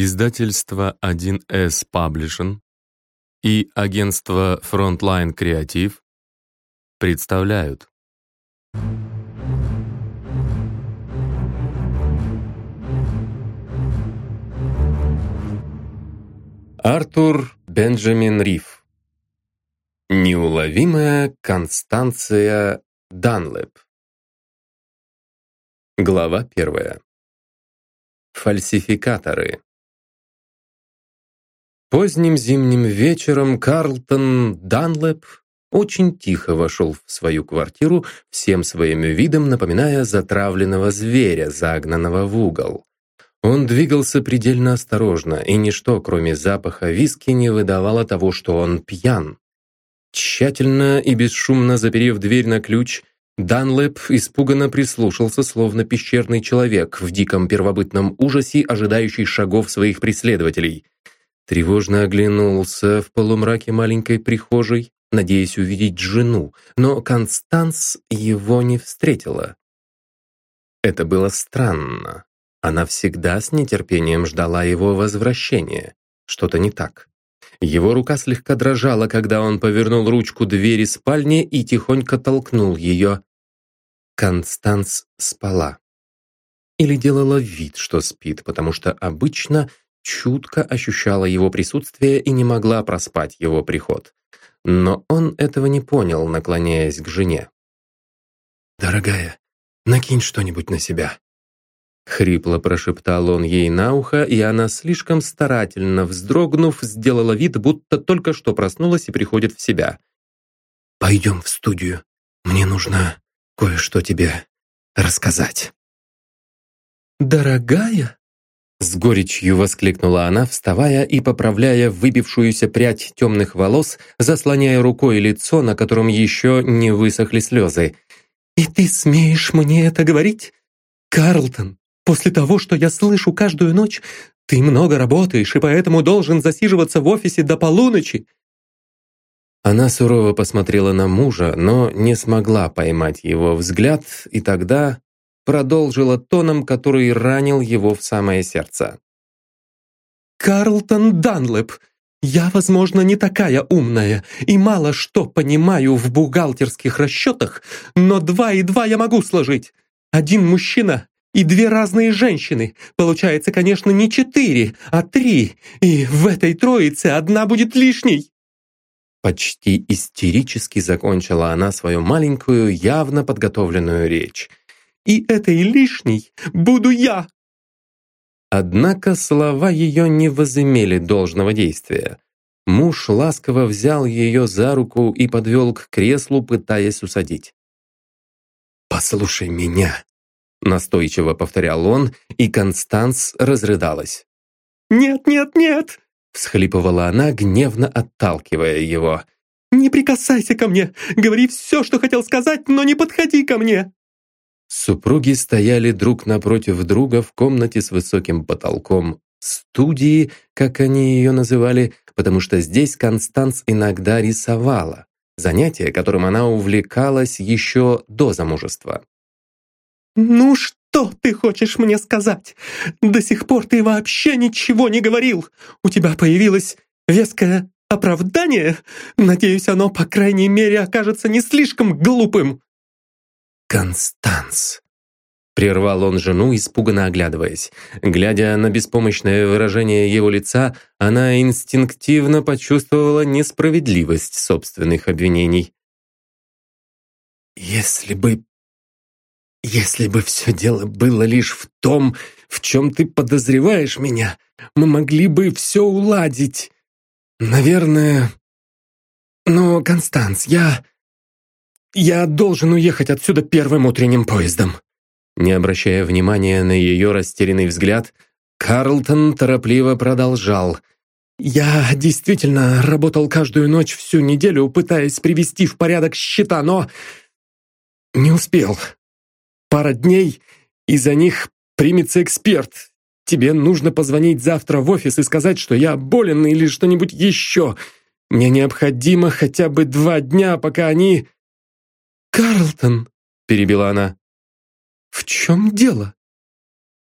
Издательство 1С Publishing и агентство Frontline Creative представляют. Артур Бенджамин Риф. Неуловимая Констанция Данлэп. Глава первая. Фальсификаторы Поздним зимним вечером Карлтон Данлэп очень тихо вошел в свою квартиру, всем своим видом напоминая затравленного зверя, загнанного в угол. Он двигался предельно осторожно, и ничто, кроме запаха виски, не выдавало того, что он пьян. Тщательно и бесшумно заперев дверь на ключ, Данлэп испуганно прислушался, словно пещерный человек в диком первобытном ужасе, ожидающий шагов своих преследователей — Тревожно оглянулся в полумраке маленькой прихожей, надеясь увидеть жену, но Констанс его не встретила. Это было странно. Она всегда с нетерпением ждала его возвращения. Что-то не так. Его рука слегка дрожала, когда он повернул ручку двери спальни и тихонько толкнул ее. Констанс спала. Или делала вид, что спит, потому что обычно чутко ощущала его присутствие и не могла проспать его приход. Но он этого не понял, наклоняясь к жене. «Дорогая, накинь что-нибудь на себя». Хрипло прошептал он ей на ухо, и она, слишком старательно вздрогнув, сделала вид, будто только что проснулась и приходит в себя. «Пойдем в студию. Мне нужно кое-что тебе рассказать». «Дорогая?» С горечью воскликнула она, вставая и поправляя выбившуюся прядь темных волос, заслоняя рукой лицо, на котором еще не высохли слезы. «И ты смеешь мне это говорить? Карлтон, после того, что я слышу каждую ночь, ты много работаешь и поэтому должен засиживаться в офисе до полуночи». Она сурово посмотрела на мужа, но не смогла поймать его взгляд, и тогда продолжила тоном, который ранил его в самое сердце. «Карлтон Данлэп, я, возможно, не такая умная и мало что понимаю в бухгалтерских расчетах, но два и два я могу сложить. Один мужчина и две разные женщины. Получается, конечно, не четыре, а три, и в этой троице одна будет лишней». Почти истерически закончила она свою маленькую, явно подготовленную речь и этой лишней буду я!» Однако слова ее не возымели должного действия. Муж ласково взял ее за руку и подвел к креслу, пытаясь усадить. «Послушай меня», — настойчиво повторял он, и Констанс разрыдалась. «Нет, нет, нет!» — всхлипывала она, гневно отталкивая его. «Не прикасайся ко мне! Говори все, что хотел сказать, но не подходи ко мне!» Супруги стояли друг напротив друга в комнате с высоким потолком студии, как они ее называли, потому что здесь Констанс иногда рисовала, занятие, которым она увлекалась еще до замужества. «Ну что ты хочешь мне сказать? До сих пор ты вообще ничего не говорил. У тебя появилось веское оправдание? Надеюсь, оно, по крайней мере, окажется не слишком глупым». «Констанс!» Прервал он жену, испуганно оглядываясь. Глядя на беспомощное выражение его лица, она инстинктивно почувствовала несправедливость собственных обвинений. «Если бы... если бы все дело было лишь в том, в чем ты подозреваешь меня, мы могли бы все уладить. Наверное... Но, Констанс, я... «Я должен уехать отсюда первым утренним поездом». Не обращая внимания на ее растерянный взгляд, Карлтон торопливо продолжал. «Я действительно работал каждую ночь всю неделю, пытаясь привести в порядок счета, но не успел. Пара дней, и за них примется эксперт. Тебе нужно позвонить завтра в офис и сказать, что я болен или что-нибудь еще. Мне необходимо хотя бы два дня, пока они...» «Карлтон!» — перебила она. «В чем дело?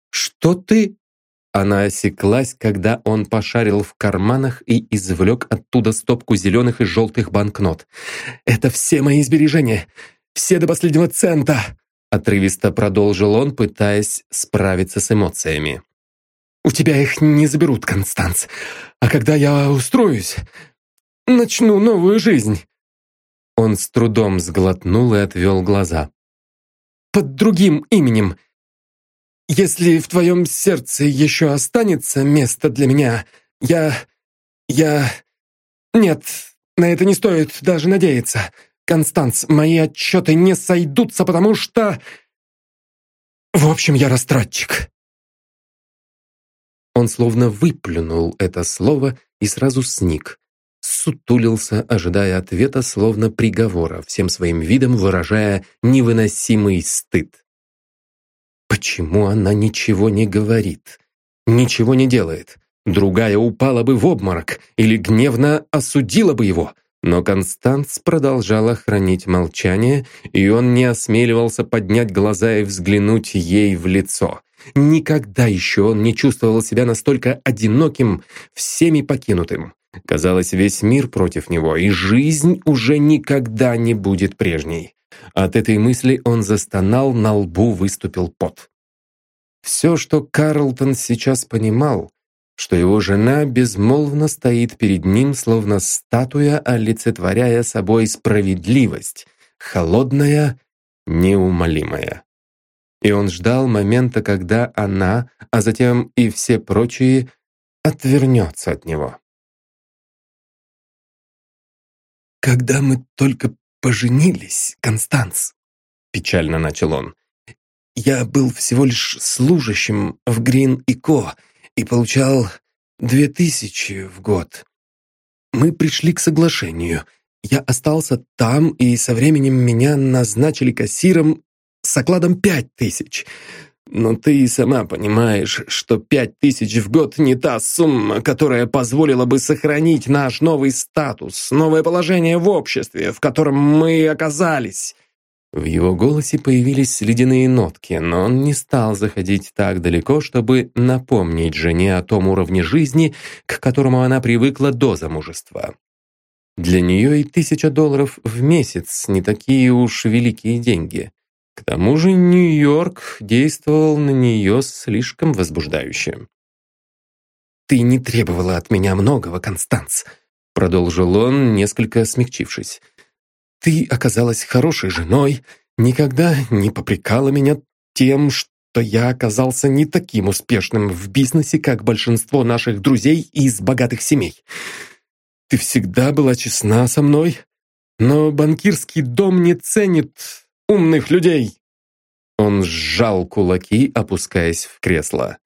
Что ты...» Она осеклась, когда он пошарил в карманах и извлек оттуда стопку зеленых и желтых банкнот. «Это все мои сбережения! Все до последнего цента!» Отрывисто продолжил он, пытаясь справиться с эмоциями. «У тебя их не заберут, Констанс. А когда я устроюсь, начну новую жизнь». Он с трудом сглотнул и отвел глаза. «Под другим именем. Если в твоем сердце еще останется место для меня, я... я... Нет, на это не стоит даже надеяться. Констанс, мои отчеты не сойдутся, потому что... В общем, я растратчик. Он словно выплюнул это слово и сразу сник. Сутулился, ожидая ответа, словно приговора, всем своим видом выражая невыносимый стыд. Почему она ничего не говорит? Ничего не делает? Другая упала бы в обморок или гневно осудила бы его. Но Констанц продолжала хранить молчание, и он не осмеливался поднять глаза и взглянуть ей в лицо. Никогда еще он не чувствовал себя настолько одиноким, всеми покинутым. Казалось, весь мир против него, и жизнь уже никогда не будет прежней. От этой мысли он застонал, на лбу выступил пот. Все, что Карлтон сейчас понимал, что его жена безмолвно стоит перед ним, словно статуя, олицетворяя собой справедливость, холодная, неумолимая. И он ждал момента, когда она, а затем и все прочие, отвернется от него. «Когда мы только поженились, Констанс», — печально начал он, «я был всего лишь служащим в Грин и Ко и получал две тысячи в год. Мы пришли к соглашению. Я остался там, и со временем меня назначили кассиром с окладом пять тысяч. Но ты и сама понимаешь, что пять тысяч в год не та сумма, которая позволила бы сохранить наш новый статус, новое положение в обществе, в котором мы оказались. В его голосе появились ледяные нотки, но он не стал заходить так далеко, чтобы напомнить жене о том уровне жизни, к которому она привыкла до замужества. Для нее и тысяча долларов в месяц не такие уж великие деньги. К тому же Нью-Йорк действовал на нее слишком возбуждающе. «Ты не требовала от меня многого, Констанц», — продолжил он, несколько смягчившись. «Ты оказалась хорошей женой, никогда не попрекала меня тем, что я оказался не таким успешным в бизнесе, как большинство наших друзей из богатых семей. Ты всегда была честна со мной, но банкирский дом не ценит умных людей!» Он сжал кулаки, опускаясь в кресло.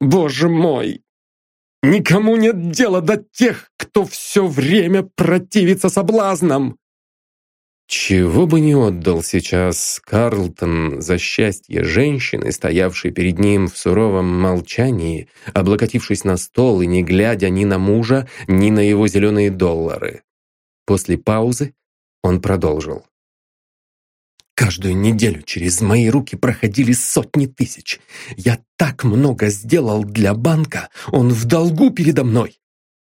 «Боже мой! Никому нет дела до тех, кто все время противится соблазнам!» Чего бы не отдал сейчас Карлтон за счастье женщины, стоявшей перед ним в суровом молчании, облокотившись на стол и не глядя ни на мужа, ни на его зеленые доллары. После паузы он продолжил. Каждую неделю через мои руки проходили сотни тысяч. Я так много сделал для банка, он в долгу передо мной.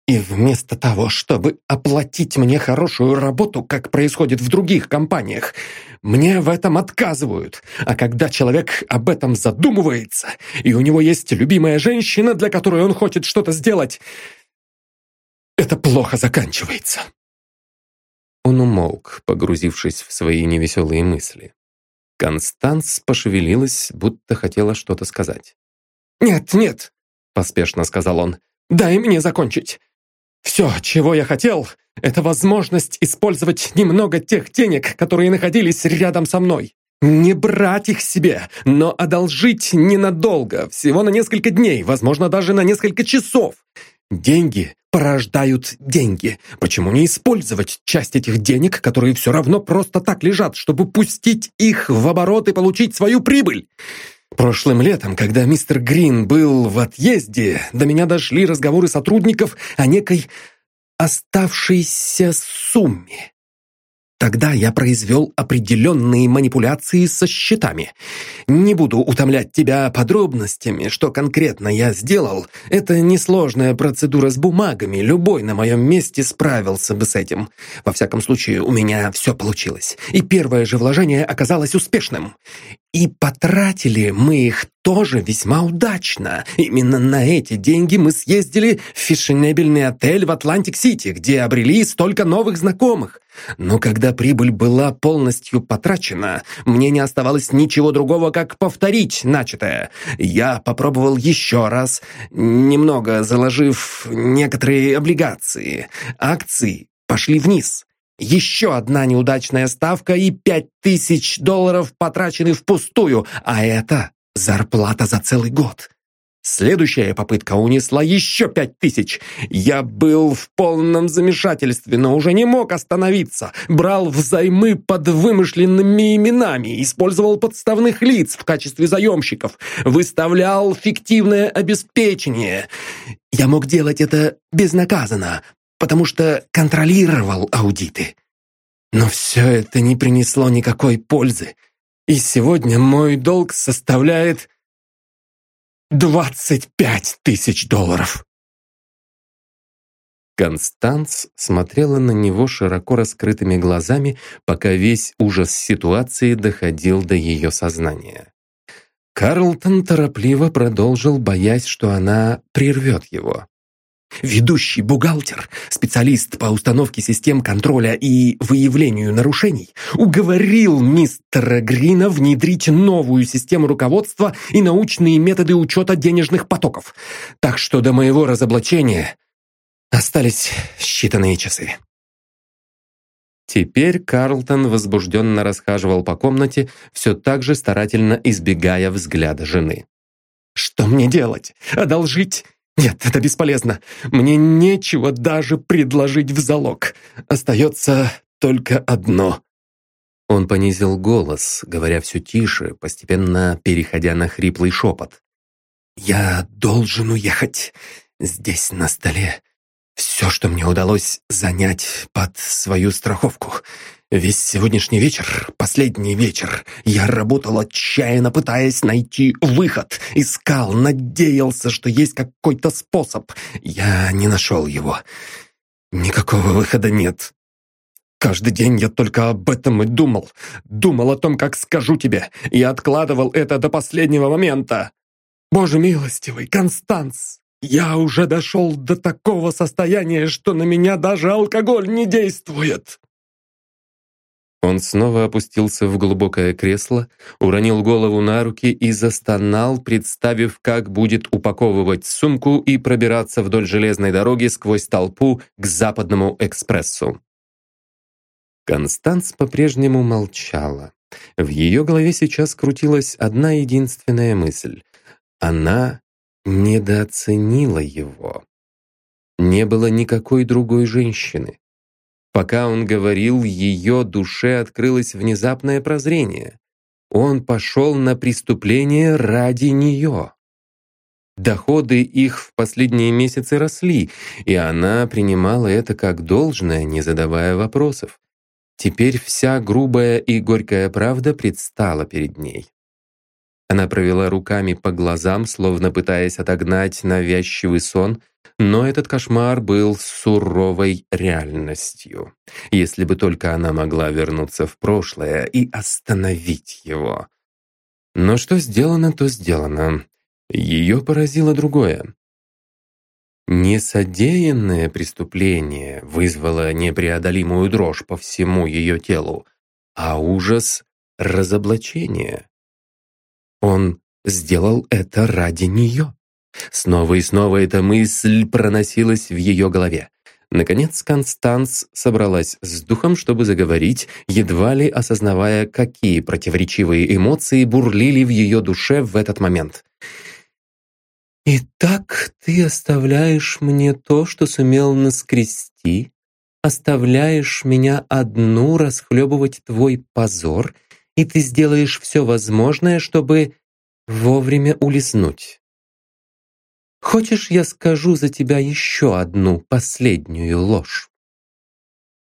И вместо того, чтобы оплатить мне хорошую работу, как происходит в других компаниях, мне в этом отказывают. А когда человек об этом задумывается, и у него есть любимая женщина, для которой он хочет что-то сделать, это плохо заканчивается. Он умолк, погрузившись в свои невеселые мысли. Констанс пошевелилась, будто хотела что-то сказать. «Нет, нет!» — поспешно сказал он. «Дай мне закончить. Все, чего я хотел, это возможность использовать немного тех денег, которые находились рядом со мной. Не брать их себе, но одолжить ненадолго, всего на несколько дней, возможно, даже на несколько часов. Деньги порождают деньги. Почему не использовать часть этих денег, которые все равно просто так лежат, чтобы пустить их в оборот и получить свою прибыль? Прошлым летом, когда мистер Грин был в отъезде, до меня дошли разговоры сотрудников о некой оставшейся сумме. Тогда я произвел определенные манипуляции со счетами. Не буду утомлять тебя подробностями, что конкретно я сделал. Это несложная процедура с бумагами, любой на моем месте справился бы с этим. Во всяком случае, у меня все получилось. И первое же вложение оказалось успешным. И потратили мы их тоже весьма удачно. Именно на эти деньги мы съездили в фешенебельный отель в Атлантик-Сити, где обрели столько новых знакомых. Но когда прибыль была полностью потрачена, мне не оставалось ничего другого, как повторить начатое. Я попробовал еще раз, немного заложив некоторые облигации. Акции пошли вниз. Еще одна неудачная ставка и пять тысяч долларов потрачены впустую, а это зарплата за целый год. Следующая попытка унесла еще пять тысяч. Я был в полном замешательстве, но уже не мог остановиться. Брал взаймы под вымышленными именами, использовал подставных лиц в качестве заемщиков, выставлял фиктивное обеспечение. Я мог делать это безнаказанно, потому что контролировал аудиты. Но все это не принесло никакой пользы. И сегодня мой долг составляет 25 тысяч долларов. Констанс смотрела на него широко раскрытыми глазами, пока весь ужас ситуации доходил до ее сознания. Карлтон торопливо продолжил, боясь, что она прервет его. Ведущий бухгалтер, специалист по установке систем контроля и выявлению нарушений, уговорил мистера Грина внедрить новую систему руководства и научные методы учета денежных потоков. Так что до моего разоблачения остались считанные часы. Теперь Карлтон возбужденно расхаживал по комнате, все так же старательно избегая взгляда жены. «Что мне делать? Одолжить? «Нет, это бесполезно. Мне нечего даже предложить в залог. Остается только одно». Он понизил голос, говоря все тише, постепенно переходя на хриплый шепот. «Я должен уехать. Здесь на столе все, что мне удалось занять под свою страховку. Весь сегодняшний вечер, последний вечер, я работал отчаянно, пытаясь найти выход. Искал, надеялся, что есть какой-то способ. Я не нашел его. Никакого выхода нет. Каждый день я только об этом и думал. Думал о том, как скажу тебе. И откладывал это до последнего момента. Боже милостивый, Констанс, я уже дошел до такого состояния, что на меня даже алкоголь не действует. Он снова опустился в глубокое кресло, уронил голову на руки и застонал, представив, как будет упаковывать сумку и пробираться вдоль железной дороги сквозь толпу к западному экспрессу. Констанс по-прежнему молчала. В ее голове сейчас крутилась одна единственная мысль. Она недооценила его. Не было никакой другой женщины. Пока он говорил, ее душе открылось внезапное прозрение. Он пошел на преступление ради нее. Доходы их в последние месяцы росли, и она принимала это как должное, не задавая вопросов. Теперь вся грубая и горькая правда предстала перед ней. Она провела руками по глазам, словно пытаясь отогнать навязчивый сон, но этот кошмар был суровой реальностью. Если бы только она могла вернуться в прошлое и остановить его. Но что сделано, то сделано. Ее поразило другое. Несодеянное преступление вызвало непреодолимую дрожь по всему ее телу, а ужас — разоблачения. Он сделал это ради нее. Снова и снова эта мысль проносилась в ее голове. Наконец Констанс собралась с духом, чтобы заговорить, едва ли осознавая, какие противоречивые эмоции бурлили в ее душе в этот момент. «Итак, ты оставляешь мне то, что сумел наскрести, оставляешь меня одну расхлебывать твой позор, и ты сделаешь все возможное, чтобы вовремя улизнуть. Хочешь, я скажу за тебя еще одну последнюю ложь?»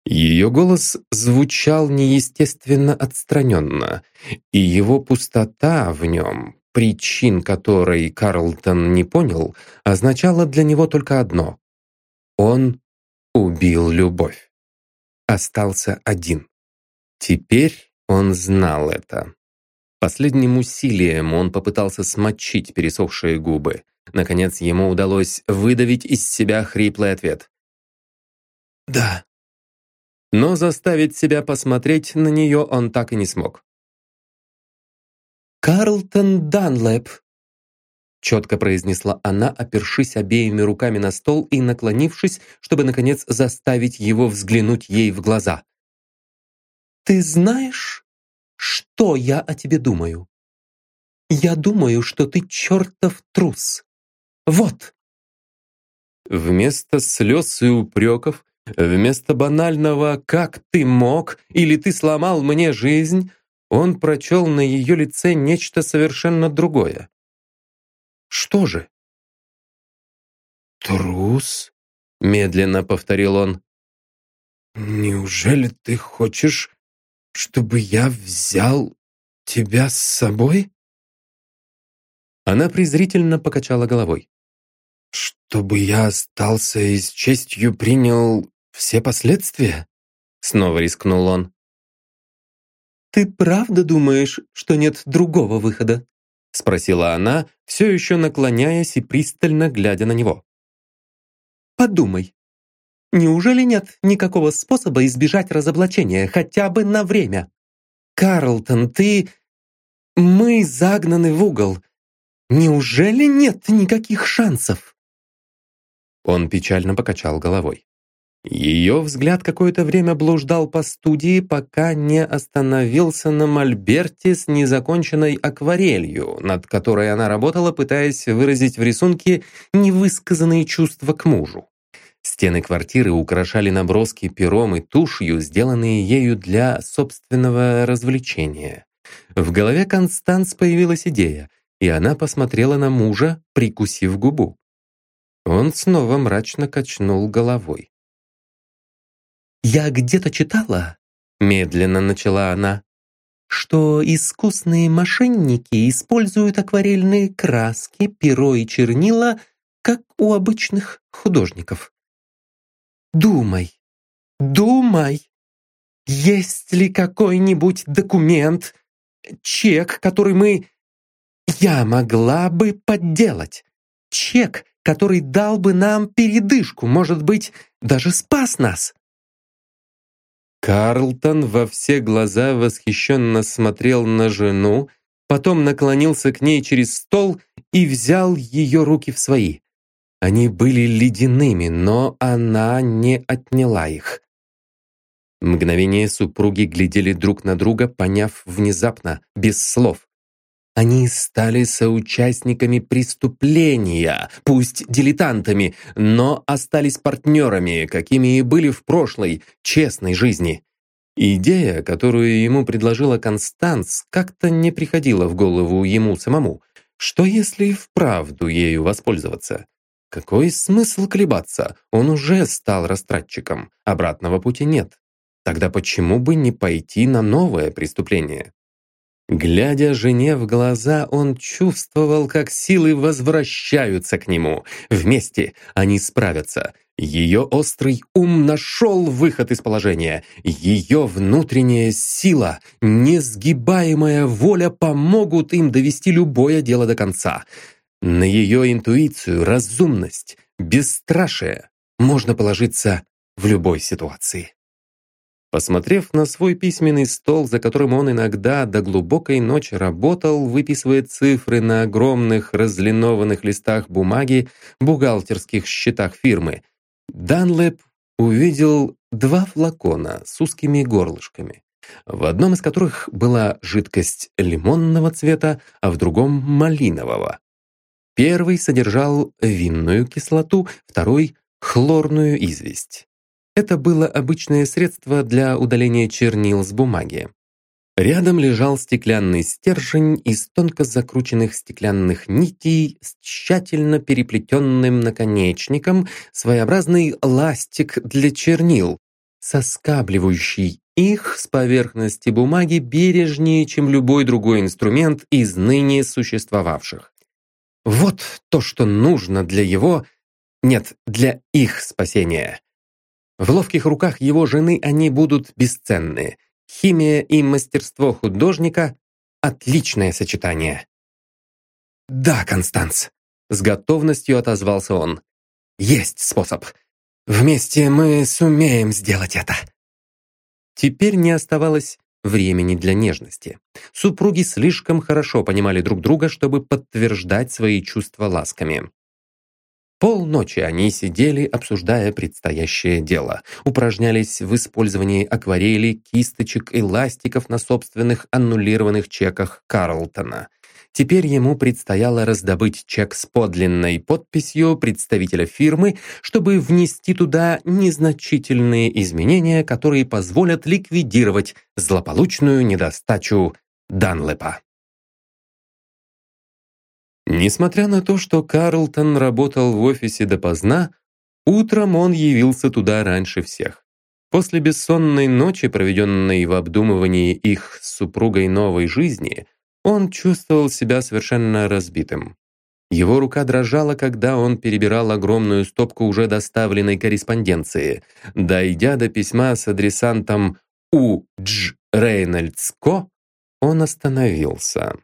Ее голос звучал неестественно отстраненно, и его пустота в нем, причин которой Карлтон не понял, означала для него только одно. Он убил любовь. Остался один. Теперь он знал это. Последним усилием он попытался смочить пересохшие губы. Наконец ему удалось выдавить из себя хриплый ответ. «Да». Но заставить себя посмотреть на нее он так и не смог. «Карлтон Данлэп», — четко произнесла она, опершись обеими руками на стол и наклонившись, чтобы, наконец, заставить его взглянуть ей в глаза. «Ты знаешь, что я о тебе думаю? Я думаю, что ты чертов трус. Вот!» Вместо слез и упреков, вместо банального «как ты мог» или «ты сломал мне жизнь», он прочел на ее лице нечто совершенно другое. Что же? «Трус?» — медленно повторил он. «Неужели ты хочешь, чтобы я взял тебя с собой?» Она презрительно покачала головой. «Чтобы я остался и с честью принял все последствия?» Снова рискнул он. «Ты правда думаешь, что нет другого выхода?» спросила она, все еще наклоняясь и пристально глядя на него. «Подумай, неужели нет никакого способа избежать разоблачения, хотя бы на время? Карлтон, ты... Мы загнаны в угол. Неужели нет никаких шансов?» Он печально покачал головой. Ее взгляд какое-то время блуждал по студии, пока не остановился на мольберте с незаконченной акварелью, над которой она работала, пытаясь выразить в рисунке невысказанные чувства к мужу. Стены квартиры украшали наброски пером и тушью, сделанные ею для собственного развлечения. В голове Констанс появилась идея, и она посмотрела на мужа, прикусив губу. Он снова мрачно качнул головой. «Я где-то читала», — медленно начала она, что искусные мошенники используют акварельные краски, перо и чернила, как у обычных художников. Думай, думай, есть ли какой-нибудь документ, чек, который мы... Я могла бы подделать. Чек, который дал бы нам передышку, может быть, даже спас нас. Карлтон во все глаза восхищенно смотрел на жену, потом наклонился к ней через стол и взял ее руки в свои. Они были ледяными, но она не отняла их. Мгновение супруги глядели друг на друга, поняв внезапно, без слов. Они стали соучастниками преступления, пусть дилетантами, но остались партнерами, какими и были в прошлой, честной жизни. Идея, которую ему предложила Констанс, как-то не приходила в голову ему самому. Что если вправду ею воспользоваться? Какой смысл колебаться? Он уже стал растратчиком, обратного пути нет. Тогда почему бы не пойти на новое преступление? Глядя жене в глаза, он чувствовал, как силы возвращаются к нему. Вместе они справятся. Ее острый ум нашел выход из положения. Ее внутренняя сила, несгибаемая воля помогут им довести любое дело до конца. На ее интуицию, разумность, бесстрашие можно положиться в любой ситуации. Посмотрев на свой письменный стол, за которым он иногда до глубокой ночи работал, выписывая цифры на огромных разлинованных листах бумаги, бухгалтерских счетах фирмы, Данлэп увидел два флакона с узкими горлышками, в одном из которых была жидкость лимонного цвета, а в другом — малинового. Первый содержал винную кислоту, второй — хлорную известь. Это было обычное средство для удаления чернил с бумаги. Рядом лежал стеклянный стержень из тонко закрученных стеклянных нитей с тщательно переплетенным наконечником, своеобразный ластик для чернил, соскабливающий их с поверхности бумаги бережнее, чем любой другой инструмент из ныне существовавших. Вот то, что нужно для его... Нет, для их спасения. В ловких руках его жены они будут бесценны. Химия и мастерство художника — отличное сочетание. «Да, Констанс», — с готовностью отозвался он. «Есть способ. Вместе мы сумеем сделать это». Теперь не оставалось времени для нежности. Супруги слишком хорошо понимали друг друга, чтобы подтверждать свои чувства ласками. Полночи они сидели, обсуждая предстоящее дело, упражнялись в использовании акварели, кисточек и ластиков на собственных аннулированных чеках Карлтона. Теперь ему предстояло раздобыть чек с подлинной подписью представителя фирмы, чтобы внести туда незначительные изменения, которые позволят ликвидировать злополучную недостачу Данлепа. Несмотря на то, что Карлтон работал в офисе допоздна, утром он явился туда раньше всех. После бессонной ночи, проведенной в обдумывании их с супругой новой жизни, он чувствовал себя совершенно разбитым. Его рука дрожала, когда он перебирал огромную стопку уже доставленной корреспонденции. Дойдя до письма с адресантом У. Дж. Рейнольдс Ко, он остановился.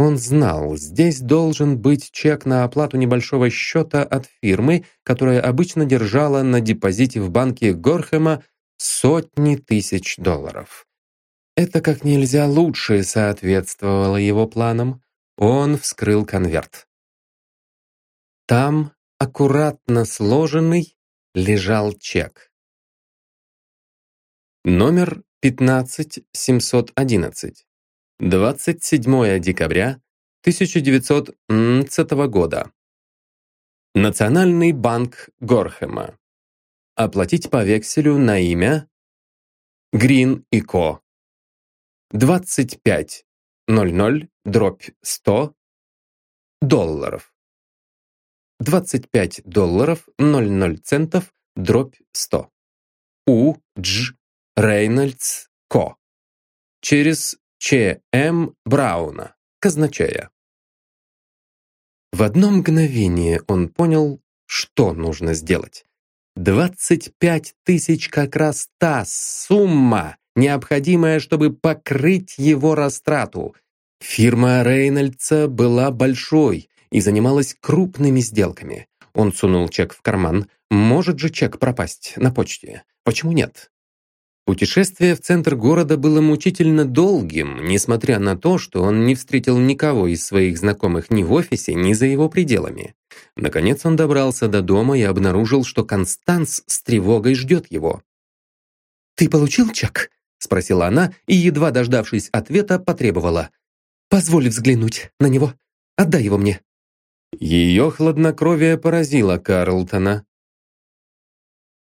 Он знал, здесь должен быть чек на оплату небольшого счета от фирмы, которая обычно держала на депозите в банке Горхема сотни тысяч долларов. Это как нельзя лучше соответствовало его планам. Он вскрыл конверт. Там, аккуратно сложенный, лежал чек. Номер 15711. 27 декабря 1900 года. Национальный банк Горхема. Оплатить по векселю на имя Грин и Ко. 25.00 дробь 100 долларов. 25 долларов 00 центов дробь 100. У. Дж. Рейнольдс Ко. Через Ч. М. Брауна, казначея. В одно мгновение он понял, что нужно сделать. 25 тысяч как раз та сумма, необходимая, чтобы покрыть его растрату. Фирма Рейнольдса была большой и занималась крупными сделками. Он сунул чек в карман. Может же чек пропасть на почте? Почему нет? Путешествие в центр города было мучительно долгим, несмотря на то, что он не встретил никого из своих знакомых ни в офисе, ни за его пределами. Наконец он добрался до дома и обнаружил, что Констанс с тревогой ждет его. «Ты получил чек?» — спросила она и, едва дождавшись ответа, потребовала. «Позволь взглянуть на него. Отдай его мне». Ее хладнокровие поразило Карлтона.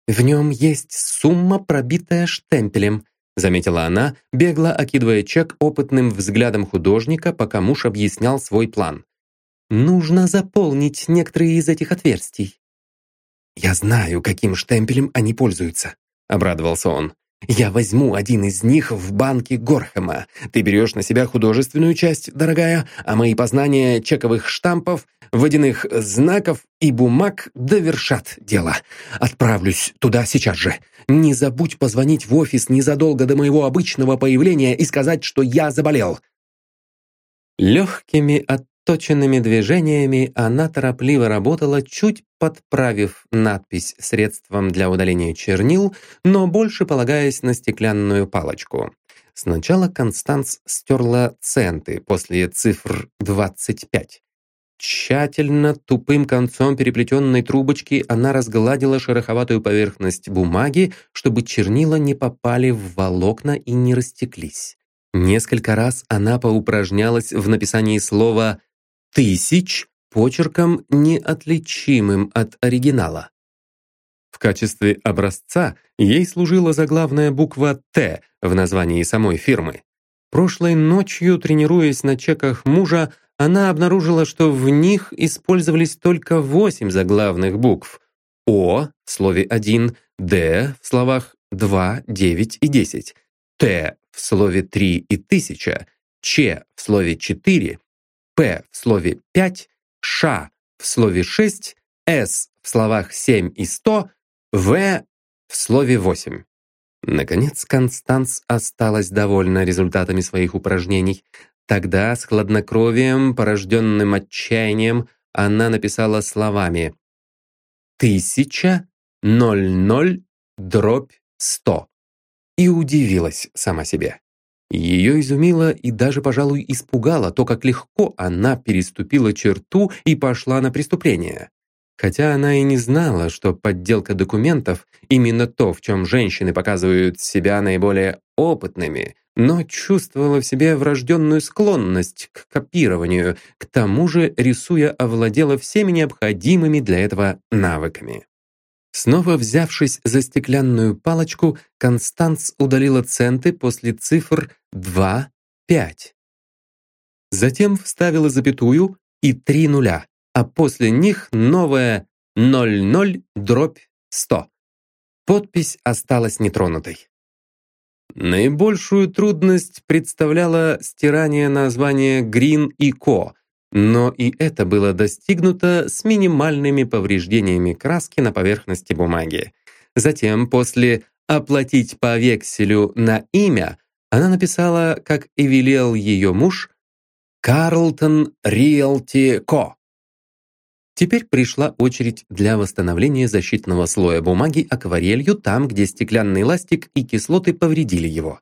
«В нем есть сумма, пробитая штемпелем», заметила она, бегло окидывая чек опытным взглядом художника, пока муж объяснял свой план. «Нужно заполнить некоторые из этих отверстий». «Я знаю, каким штемпелем они пользуются», — обрадовался он. «Я возьму один из них в банке Горхема. Ты берешь на себя художественную часть, дорогая, а мои познания чековых штампов водяных знаков и бумаг довершат дело. Отправлюсь туда сейчас же. Не забудь позвонить в офис незадолго до моего обычного появления и сказать, что я заболел». Легкими отточенными движениями она торопливо работала, чуть подправив надпись средством для удаления чернил, но больше полагаясь на стеклянную палочку. Сначала Констанс стерла центы после цифр 25. Тщательно, тупым концом переплетенной трубочки она разгладила шероховатую поверхность бумаги, чтобы чернила не попали в волокна и не растеклись. Несколько раз она поупражнялась в написании слова «тысяч» почерком, неотличимым от оригинала. В качестве образца ей служила заглавная буква «Т» в названии самой фирмы. Прошлой ночью, тренируясь на чеках мужа, она обнаружила, что в них использовались только восемь заглавных букв. О в слове «один», Д в словах «два», «девять» и «десять», Т в слове «три» и «тысяча», Ч в слове «четыре», П в слове «пять», Ш в слове «шесть», С в словах «семь» и «сто», В в слове «восемь». Наконец, Констанс осталась довольна результатами своих упражнений. Тогда с хладнокровием, порожденным отчаянием, она написала словами «Тысяча, ноль ноль, дробь сто» и удивилась сама себе. Ее изумило и даже, пожалуй, испугало то, как легко она переступила черту и пошла на преступление. Хотя она и не знала, что подделка документов — именно то, в чем женщины показывают себя наиболее опытными, но чувствовала в себе врожденную склонность к копированию, к тому же, рисуя, овладела всеми необходимыми для этого навыками. Снова взявшись за стеклянную палочку, Констанс удалила центы после цифр 2, 5. Затем вставила запятую и три нуля, а после них новая 00 дробь 100. Подпись осталась нетронутой. Наибольшую трудность представляло стирание названия Green и Co., но и это было достигнуто с минимальными повреждениями краски на поверхности бумаги. Затем, после «оплатить по векселю на имя», она написала, как и велел ее муж, «Карлтон Риэлти Ко». Теперь пришла очередь для восстановления защитного слоя бумаги акварелью там, где стеклянный ластик и кислоты повредили его.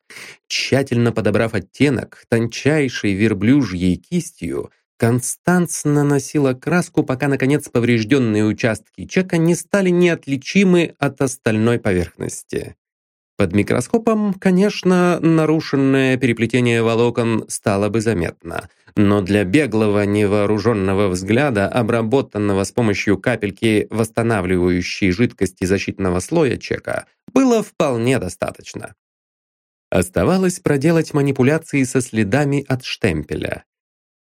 Тщательно подобрав оттенок, тончайшей верблюжьей кистью, Констанс наносила краску, пока, наконец, поврежденные участки чека не стали неотличимы от остальной поверхности. Под микроскопом, конечно, нарушенное переплетение волокон стало бы заметно, но для беглого невооруженного взгляда, обработанного с помощью капельки восстанавливающей жидкости защитного слоя чека, было вполне достаточно. Оставалось проделать манипуляции со следами от штемпеля.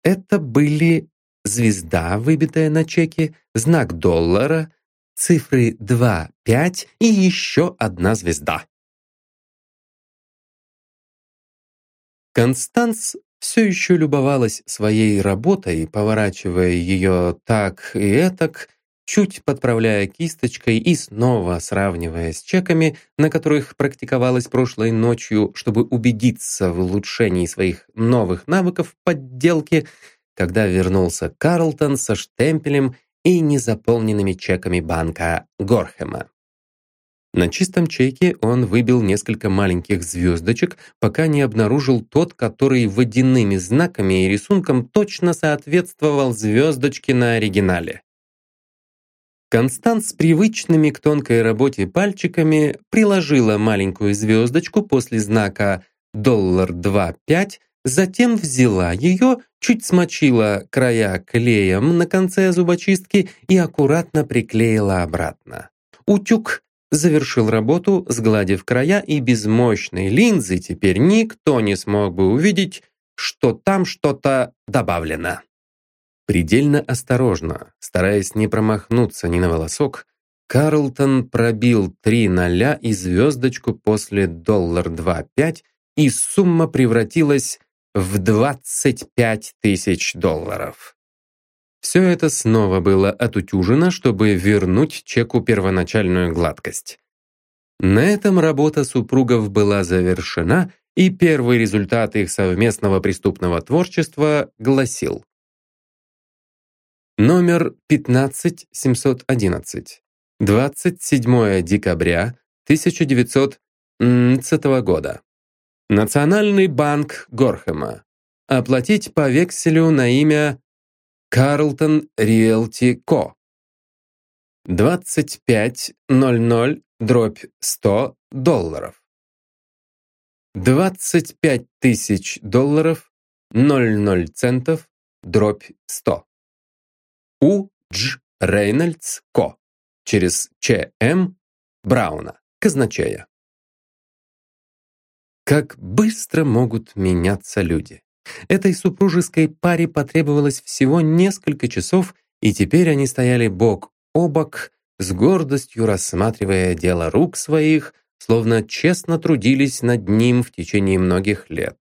Это были звезда, выбитая на чеке, знак доллара, цифры 2, 5 и еще одна звезда. Констанс все еще любовалась своей работой, поворачивая ее так и этак, чуть подправляя кисточкой и снова сравнивая с чеками, на которых практиковалась прошлой ночью, чтобы убедиться в улучшении своих новых навыков подделки, когда вернулся Карлтон со штемпелем и незаполненными чеками банка Горхема. На чистом чеке он выбил несколько маленьких звездочек, пока не обнаружил тот, который водяными знаками и рисунком точно соответствовал звездочке на оригинале. Констант с привычными к тонкой работе пальчиками приложила маленькую звездочку после знака «доллар 2.5», затем взяла ее, чуть смочила края клеем на конце зубочистки и аккуратно приклеила обратно. Утюг завершил работу, сгладив края, и без мощной линзы теперь никто не смог бы увидеть, что там что-то добавлено. Предельно осторожно, стараясь не промахнуться ни на волосок, Карлтон пробил три ноля и звездочку после доллар два пять, и сумма превратилась в 25 тысяч долларов. Все это снова было отутюжено, чтобы вернуть чеку первоначальную гладкость. На этом работа супругов была завершена, и первый результат их совместного преступного творчества гласил. Номер 15711. 27 декабря 1900 года. Национальный банк Горхема. Оплатить по векселю на имя Карлтон Риэлти Ко. 2500 дробь 100 долларов. 25 тысяч долларов 00 центов дробь 100. У. Дж. Рейнольдс Ко. Через Ч. М. Брауна, казначея. Как быстро могут меняться люди. Этой супружеской паре потребовалось всего несколько часов, и теперь они стояли бок о бок, с гордостью рассматривая дело рук своих, словно честно трудились над ним в течение многих лет.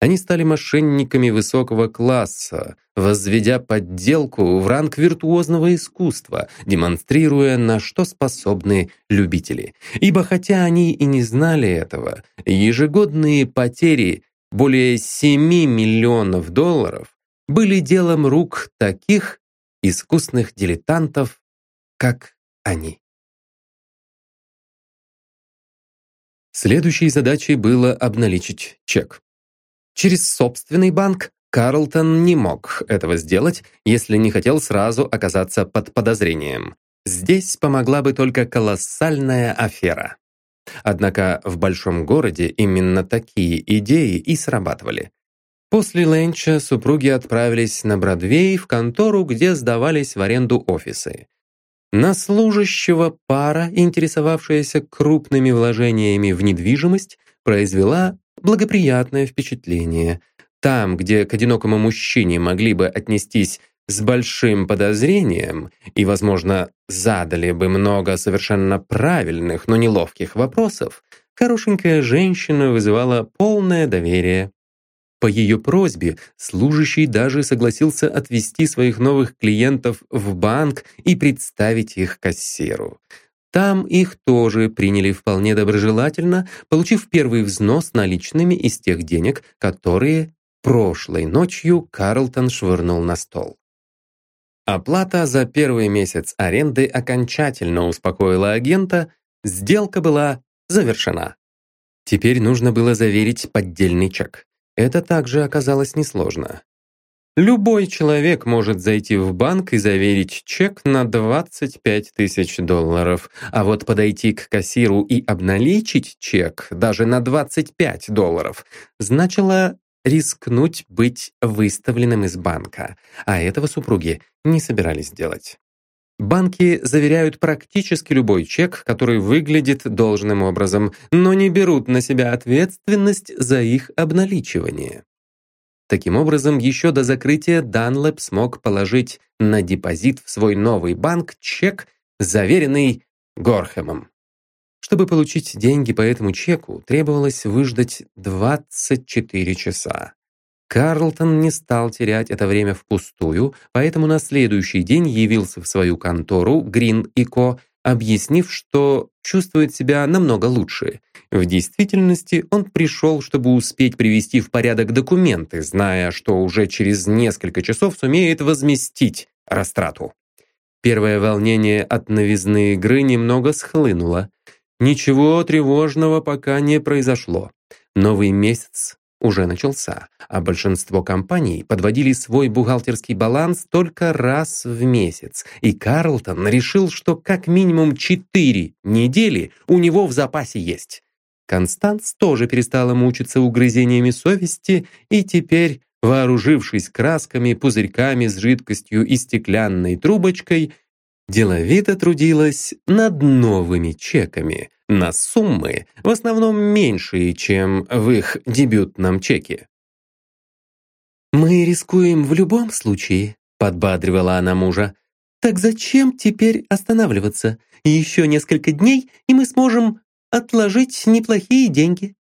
Они стали мошенниками высокого класса, возведя подделку в ранг виртуозного искусства, демонстрируя, на что способны любители. Ибо хотя они и не знали этого, ежегодные потери более 7 миллионов долларов были делом рук таких искусных дилетантов, как они. Следующей задачей было обналичить чек. Через собственный банк Карлтон не мог этого сделать, если не хотел сразу оказаться под подозрением. Здесь помогла бы только колоссальная афера. Однако в большом городе именно такие идеи и срабатывали. После ленча супруги отправились на Бродвей в контору, где сдавались в аренду офисы. На служащего пара, интересовавшаяся крупными вложениями в недвижимость, произвела благоприятное впечатление. Там, где к одинокому мужчине могли бы отнестись с большим подозрением и, возможно, задали бы много совершенно правильных, но неловких вопросов, хорошенькая женщина вызывала полное доверие. По ее просьбе служащий даже согласился отвезти своих новых клиентов в банк и представить их кассиру. Там их тоже приняли вполне доброжелательно, получив первый взнос наличными из тех денег, которые прошлой ночью Карлтон швырнул на стол. Оплата за первый месяц аренды окончательно успокоила агента, сделка была завершена. Теперь нужно было заверить поддельный чек. Это также оказалось несложно. Любой человек может зайти в банк и заверить чек на 25 тысяч долларов, а вот подойти к кассиру и обналичить чек даже на 25 долларов значило рискнуть быть выставленным из банка, а этого супруги не собирались делать. Банки заверяют практически любой чек, который выглядит должным образом, но не берут на себя ответственность за их обналичивание. Таким образом, еще до закрытия Данлэп смог положить на депозит в свой новый банк чек, заверенный Горхемом. Чтобы получить деньги по этому чеку, требовалось выждать 24 часа. Карлтон не стал терять это время впустую, поэтому на следующий день явился в свою контору Грин и Ко объяснив, что чувствует себя намного лучше. В действительности он пришел, чтобы успеть привести в порядок документы, зная, что уже через несколько часов сумеет возместить растрату. Первое волнение от новизны игры немного схлынуло. Ничего тревожного пока не произошло. Новый месяц уже начался, а большинство компаний подводили свой бухгалтерский баланс только раз в месяц, и Карлтон решил, что как минимум 4 недели у него в запасе есть. Констанс тоже перестала мучиться угрызениями совести и теперь, вооружившись красками, пузырьками с жидкостью и стеклянной трубочкой, деловито трудилась над новыми чеками на суммы, в основном меньшие, чем в их дебютном чеке. «Мы рискуем в любом случае», — подбадривала она мужа. «Так зачем теперь останавливаться? Еще несколько дней, и мы сможем отложить неплохие деньги».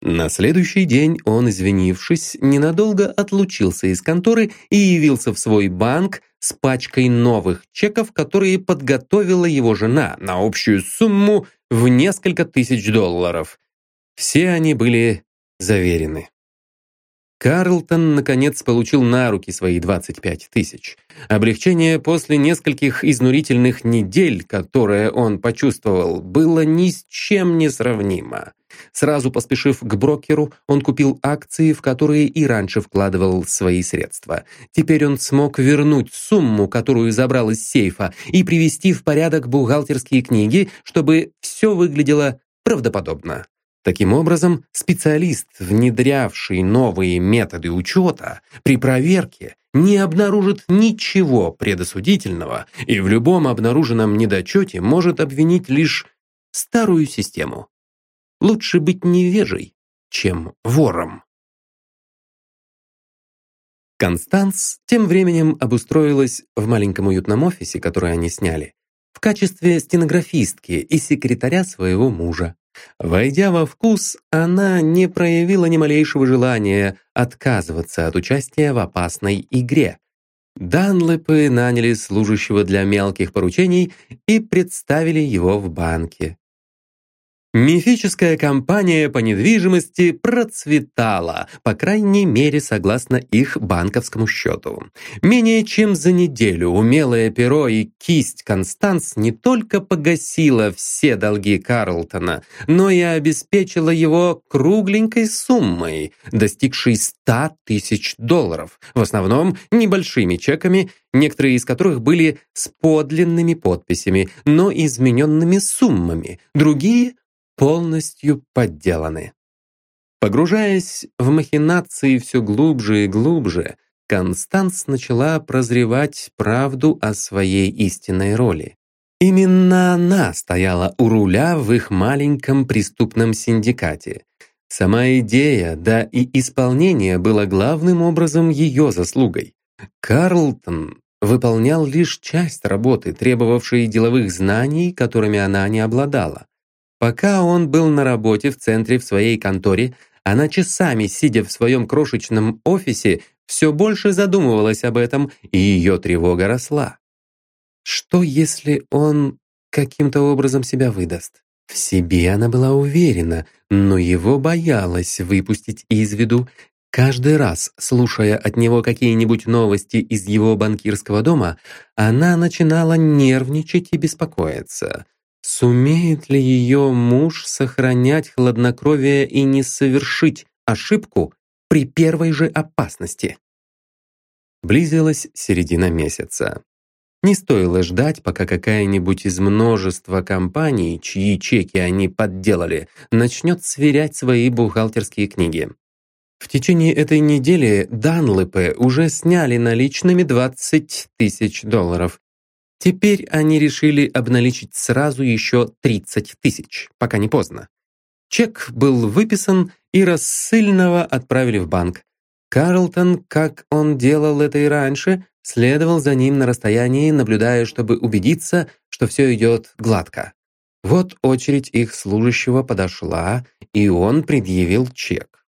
На следующий день он, извинившись, ненадолго отлучился из конторы и явился в свой банк с пачкой новых чеков, которые подготовила его жена на общую сумму в несколько тысяч долларов. Все они были заверены. Карлтон, наконец, получил на руки свои 25 тысяч. Облегчение после нескольких изнурительных недель, которое он почувствовал, было ни с чем не сравнимо. Сразу поспешив к брокеру, он купил акции, в которые и раньше вкладывал свои средства. Теперь он смог вернуть сумму, которую забрал из сейфа, и привести в порядок бухгалтерские книги, чтобы все выглядело правдоподобно. Таким образом, специалист, внедрявший новые методы учета, при проверке не обнаружит ничего предосудительного и в любом обнаруженном недочете может обвинить лишь старую систему. Лучше быть невежей, чем вором. Констанс тем временем обустроилась в маленьком уютном офисе, который они сняли. в качестве стенографистки и секретаря своего мужа. Войдя во вкус, она не проявила ни малейшего желания отказываться от участия в опасной игре. Данлэпы наняли служащего для мелких поручений и представили его в банке. Мифическая компания по недвижимости процветала, по крайней мере, согласно их банковскому счету. Менее чем за неделю умелое перо и кисть Констанс не только погасила все долги Карлтона, но и обеспечила его кругленькой суммой, достигшей 100 тысяч долларов, в основном небольшими чеками, некоторые из которых были с подлинными подписями, но измененными суммами, другие полностью подделаны. Погружаясь в махинации все глубже и глубже, Констанс начала прозревать правду о своей истинной роли. Именно она стояла у руля в их маленьком преступном синдикате. Сама идея, да и исполнение было главным образом ее заслугой. Карлтон выполнял лишь часть работы, требовавшей деловых знаний, которыми она не обладала. Пока он был на работе в центре в своей конторе, она часами, сидя в своем крошечном офисе, все больше задумывалась об этом, и ее тревога росла. Что, если он каким-то образом себя выдаст? В себе она была уверена, но его боялась выпустить из виду. Каждый раз, слушая от него какие-нибудь новости из его банкирского дома, она начинала нервничать и беспокоиться. Сумеет ли ее муж сохранять хладнокровие и не совершить ошибку при первой же опасности? Близилась середина месяца. Не стоило ждать, пока какая-нибудь из множества компаний, чьи чеки они подделали, начнет сверять свои бухгалтерские книги. В течение этой недели Данлэпы уже сняли наличными 20 тысяч долларов, Теперь они решили обналичить сразу еще 30 тысяч, пока не поздно. Чек был выписан и рассыльного отправили в банк. Карлтон, как он делал это и раньше, следовал за ним на расстоянии, наблюдая, чтобы убедиться, что все идет гладко. Вот очередь их служащего подошла, и он предъявил чек.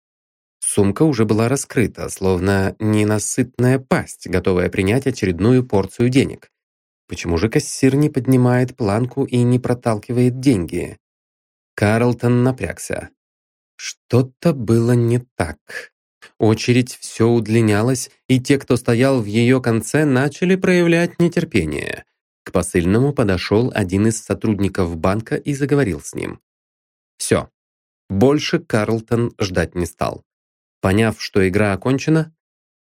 Сумка уже была раскрыта, словно ненасытная пасть, готовая принять очередную порцию денег. Почему же кассир не поднимает планку и не проталкивает деньги? Карлтон напрягся. Что-то было не так. Очередь все удлинялась, и те, кто стоял в ее конце, начали проявлять нетерпение. К посыльному подошел один из сотрудников банка и заговорил с ним. Все. Больше Карлтон ждать не стал. Поняв, что игра окончена,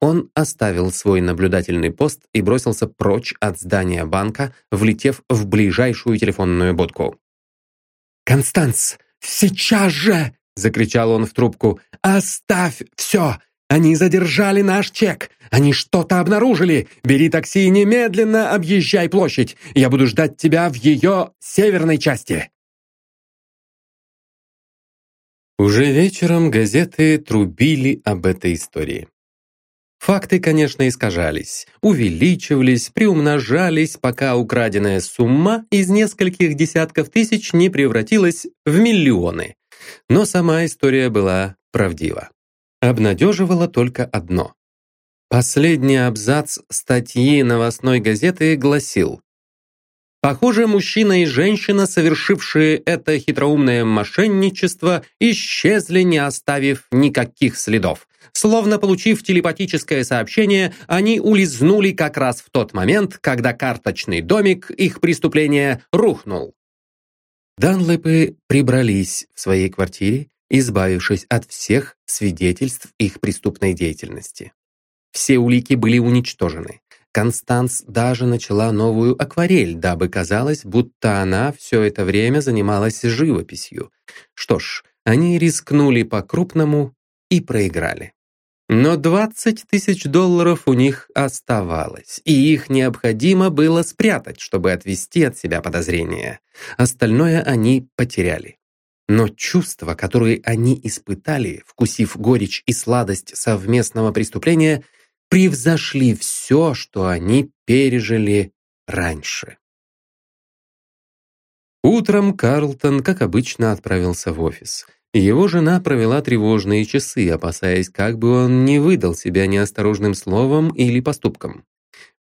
он оставил свой наблюдательный пост и бросился прочь от здания банка, влетев в ближайшую телефонную будку. «Констанс, сейчас же!» — закричал он в трубку. «Оставь все! Они задержали наш чек! Они что-то обнаружили! Бери такси и немедленно объезжай площадь! Я буду ждать тебя в ее северной части!» Уже вечером газеты трубили об этой истории. Факты, конечно, искажались, увеличивались, приумножались, пока украденная сумма из нескольких десятков тысяч не превратилась в миллионы. Но сама история была правдива. Обнадеживало только одно. Последний абзац статьи новостной газеты гласил Похоже, мужчина и женщина, совершившие это хитроумное мошенничество, исчезли, не оставив никаких следов. Словно получив телепатическое сообщение, они улизнули как раз в тот момент, когда карточный домик их преступления рухнул. Данлэпы прибрались в своей квартире, избавившись от всех свидетельств их преступной деятельности. Все улики были уничтожены. Констанс даже начала новую акварель, дабы казалось, будто она все это время занималась живописью. Что ж, они рискнули по-крупному и проиграли. Но 20 тысяч долларов у них оставалось, и их необходимо было спрятать, чтобы отвести от себя подозрения. Остальное они потеряли. Но чувства, которые они испытали, вкусив горечь и сладость совместного преступления, превзошли все, что они пережили раньше. Утром Карлтон, как обычно, отправился в офис. Его жена провела тревожные часы, опасаясь, как бы он не выдал себя неосторожным словом или поступком.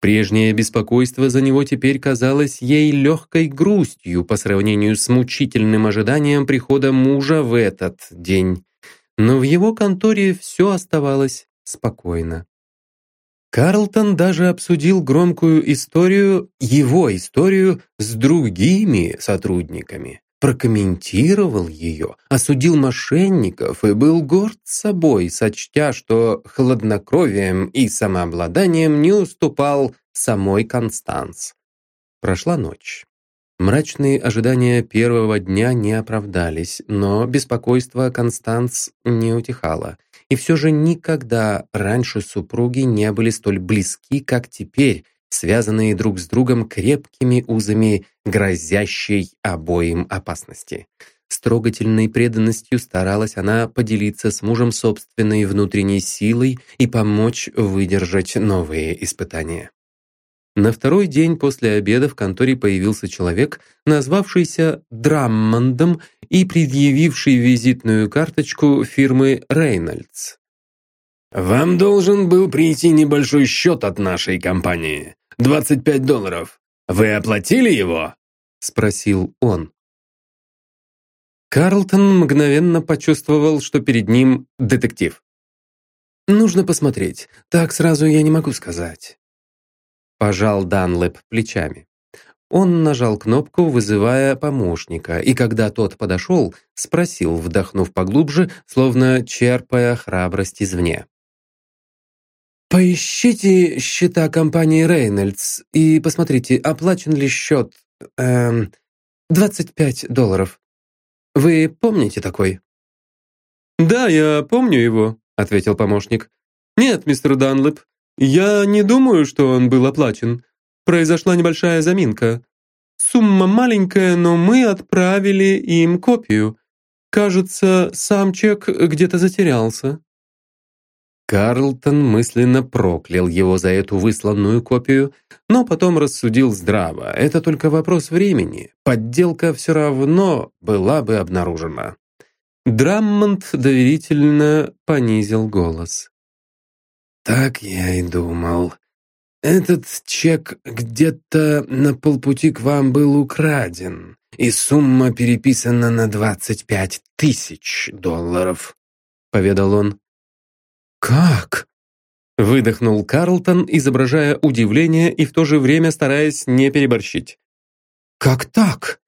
Прежнее беспокойство за него теперь казалось ей легкой грустью по сравнению с мучительным ожиданием прихода мужа в этот день. Но в его конторе все оставалось спокойно. Карлтон даже обсудил громкую историю, его историю, с другими сотрудниками, прокомментировал ее, осудил мошенников и был горд собой, сочтя, что хладнокровием и самообладанием не уступал самой Констанс. Прошла ночь. Мрачные ожидания первого дня не оправдались, но беспокойство Констанс не утихало. И все же никогда раньше супруги не были столь близки, как теперь, связанные друг с другом крепкими узами грозящей обоим опасности. С трогательной преданностью старалась она поделиться с мужем собственной внутренней силой и помочь выдержать новые испытания. На второй день после обеда в конторе появился человек, назвавшийся Драммондом и предъявивший визитную карточку фирмы Рейнольдс. «Вам должен был прийти небольшой счет от нашей компании. 25 долларов. Вы оплатили его?» — спросил он. Карлтон мгновенно почувствовал, что перед ним детектив. «Нужно посмотреть. Так сразу я не могу сказать». Пожал Данлэп плечами. Он нажал кнопку, вызывая помощника, и когда тот подошел, спросил, вдохнув поглубже, словно черпая храбрость извне. «Поищите счета компании Рейнольдс и посмотрите, оплачен ли счет... Эм, 25 долларов. Вы помните такой?» «Да, я помню его», — ответил помощник. «Нет, мистер Данлэп, «Я не думаю, что он был оплачен. Произошла небольшая заминка. Сумма маленькая, но мы отправили им копию. Кажется, сам чек где-то затерялся». Карлтон мысленно проклял его за эту высланную копию, но потом рассудил здраво. Это только вопрос времени. Подделка все равно была бы обнаружена. Драммонд доверительно понизил голос. «Так я и думал. Этот чек где-то на полпути к вам был украден, и сумма переписана на 25 тысяч долларов», — поведал он. «Как?» — выдохнул Карлтон, изображая удивление и в то же время стараясь не переборщить. «Как так?»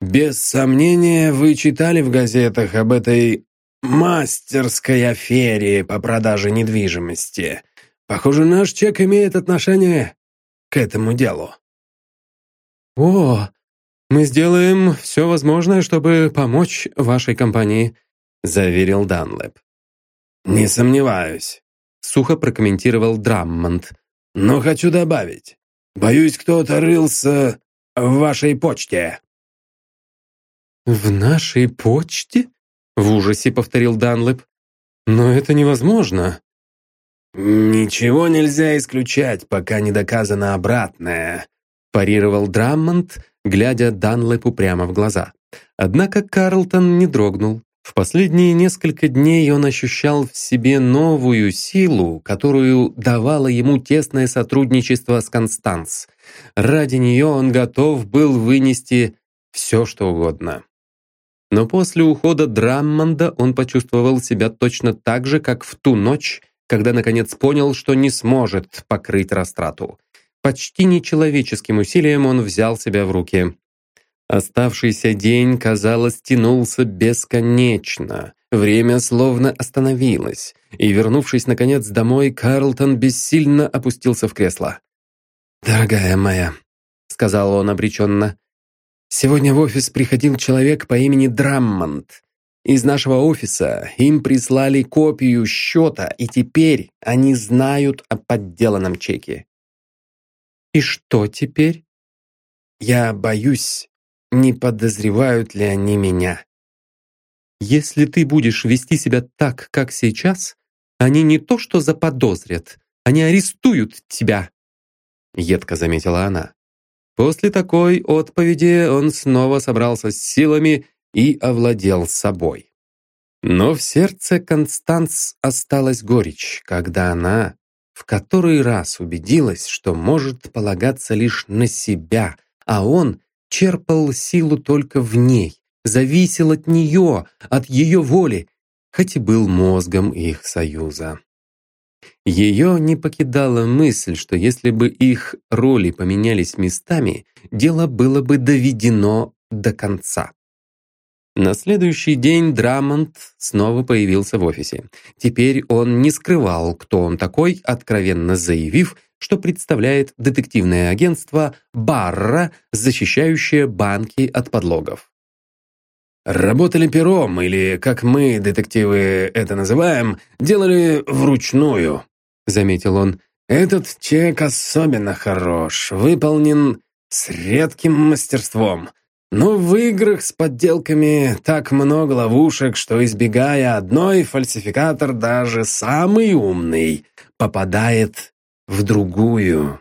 «Без сомнения, вы читали в газетах об этой мастерской афере по продаже недвижимости. Похоже, наш чек имеет отношение к этому делу. О, мы сделаем все возможное, чтобы помочь вашей компании, заверил Данлэп. Не сомневаюсь, сухо прокомментировал Драммонд. Но хочу добавить. Боюсь, кто-то рылся в вашей почте. В нашей почте? В ужасе повторил Данлэп. Но это невозможно. «Ничего нельзя исключать, пока не доказано обратное», парировал Драммонд, глядя Данлэпу прямо в глаза. Однако Карлтон не дрогнул. В последние несколько дней он ощущал в себе новую силу, которую давало ему тесное сотрудничество с Констанс. Ради нее он готов был вынести все, что угодно. Но после ухода Драммонда он почувствовал себя точно так же, как в ту ночь, когда наконец понял, что не сможет покрыть растрату. Почти нечеловеческим усилием он взял себя в руки. Оставшийся день, казалось, тянулся бесконечно. Время словно остановилось, и, вернувшись, наконец, домой, Карлтон бессильно опустился в кресло. «Дорогая моя», — сказал он обреченно, Сегодня в офис приходил человек по имени Драммонд. Из нашего офиса им прислали копию счета, и теперь они знают о подделанном чеке. И что теперь? Я боюсь, не подозревают ли они меня. Если ты будешь вести себя так, как сейчас, они не то что заподозрят, они арестуют тебя, едко заметила она. После такой отповеди он снова собрался с силами и овладел собой. Но в сердце Констанс осталась горечь, когда она в который раз убедилась, что может полагаться лишь на себя, а он черпал силу только в ней, зависел от нее, от ее воли, хоть и был мозгом их союза. Ее не покидала мысль, что если бы их роли поменялись местами, дело было бы доведено до конца. На следующий день Драмонт снова появился в офисе. Теперь он не скрывал, кто он такой, откровенно заявив, что представляет детективное агентство «Барра», защищающее банки от подлогов. Работали пером, или, как мы, детективы, это называем, делали вручную, заметил он. Этот чек особенно хорош, выполнен с редким мастерством. Но в играх с подделками так много ловушек, что, избегая одной, фальсификатор, даже самый умный, попадает в другую.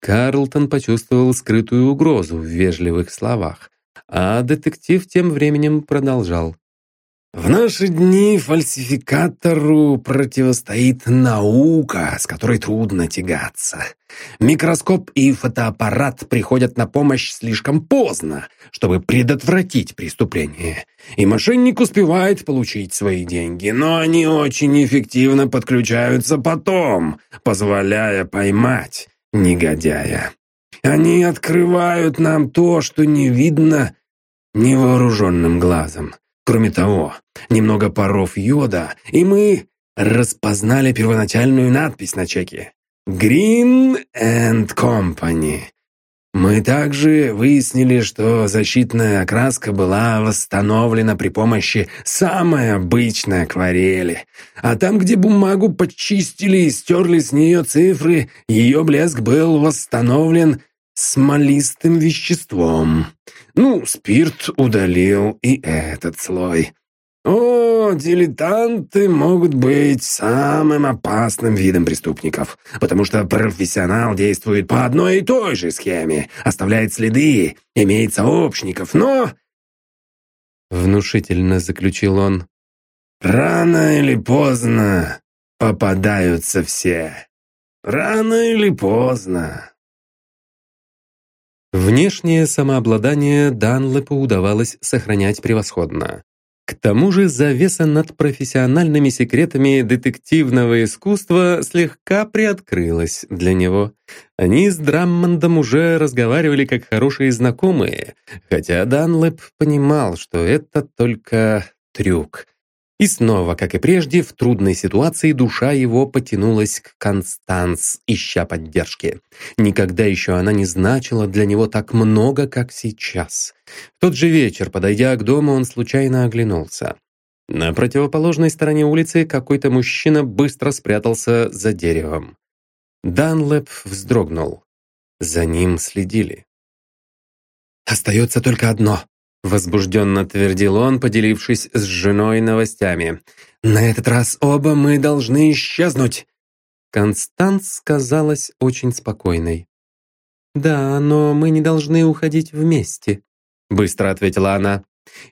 Карлтон почувствовал скрытую угрозу в вежливых словах. А детектив тем временем продолжал. В наши дни фальсификатору противостоит наука, с которой трудно тягаться. Микроскоп и фотоаппарат приходят на помощь слишком поздно, чтобы предотвратить преступление. И мошенник успевает получить свои деньги, но они очень эффективно подключаются потом, позволяя поймать негодяя. Они открывают нам то, что не видно невооруженным глазом. Кроме того, немного паров йода, и мы распознали первоначальную надпись на чеке. «Green and Company». Мы также выяснили, что защитная окраска была восстановлена при помощи самой обычной акварели. А там, где бумагу почистили и стерли с нее цифры, ее блеск был восстановлен смолистым веществом. Ну, спирт удалил и этот слой. О, дилетанты могут быть самым опасным видом преступников, потому что профессионал действует по одной и той же схеме, оставляет следы, имеет сообщников, но... Внушительно заключил он. Рано или поздно попадаются все. Рано или поздно. Внешнее самообладание Данлепу удавалось сохранять превосходно. К тому же завеса над профессиональными секретами детективного искусства слегка приоткрылась для него. Они с Драммондом уже разговаривали как хорошие знакомые, хотя Данлеп понимал, что это только трюк, и снова, как и прежде, в трудной ситуации душа его потянулась к Констанс, ища поддержки. Никогда еще она не значила для него так много, как сейчас. В тот же вечер, подойдя к дому, он случайно оглянулся. На противоположной стороне улицы какой-то мужчина быстро спрятался за деревом. Данлэп вздрогнул. За ним следили. «Остается только одно», Возбужденно твердил он, поделившись с женой новостями. «На этот раз оба мы должны исчезнуть!» Констанс казалась очень спокойной. «Да, но мы не должны уходить вместе», — быстро ответила она.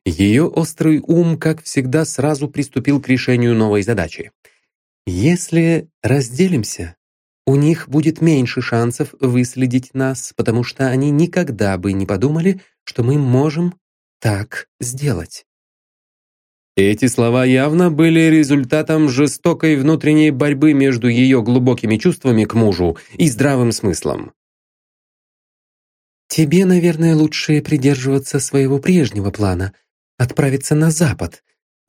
Ее острый ум, как всегда, сразу приступил к решению новой задачи. «Если разделимся, у них будет меньше шансов выследить нас, потому что они никогда бы не подумали, что мы можем так сделать. Эти слова явно были результатом жестокой внутренней борьбы между ее глубокими чувствами к мужу и здравым смыслом. «Тебе, наверное, лучше придерживаться своего прежнего плана, отправиться на запад.